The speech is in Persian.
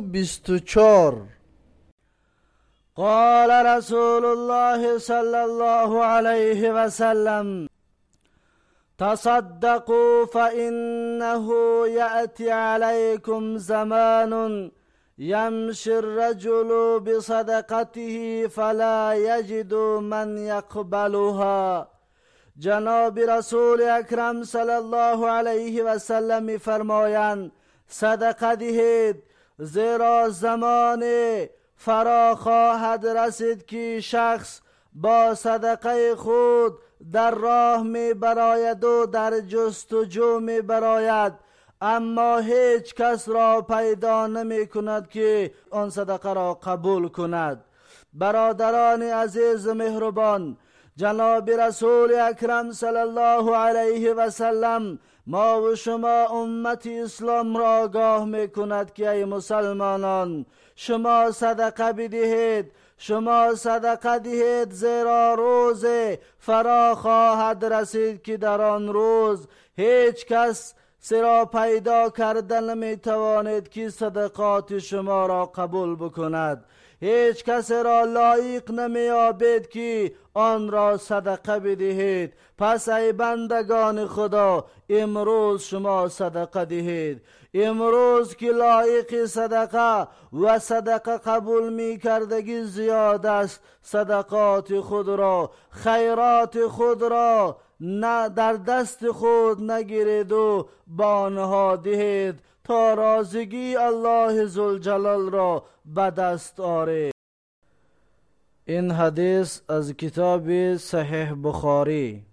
بیست و چار قال رسول الله صلى الله عليه وسلم تصدقوا فإنه يأتي عليكم زمان يمشي الرجل بصدقته فلا يجد من يقبلها. جناب رسول اکرم صلی الله علیه و سلم садақа диҳед зеро замоне фаро хоҳад расид ки шахс бо садақаи худ дар роҳ мебарояду дар ҷустуҷӯ мебарояд. Аммо ҳеҷ касро пайдо намекунад ки он садақаро қабул кунад. Бародарони азизу меҳрубон جناب رسول اکرم صلی الله علیه و سلم ما و شما امت اسلام را آگاه می کند که ای مسلمانان شما صدقه بدهید شما صدقه دهید زیرا روز فرا خواهد رسید که در آن روز هیچ کس سرا پیدا کرده نمی توانید که صدقات شما را قبول بکند. هیچ کس را لایق نمیابید که آن را صدقه بدهید. پس ای بندگان خدا امروز شما صدقه دهید. امروز که لایق صدقه و صدقه قبول می کردگی زیاد است صدقات خود را خیرات خود را نه در دست خود نگیرید و با آنها دهید تا رازگی الله زلجلال را به دست آره این حدیث از کتاب صحیح بخاری.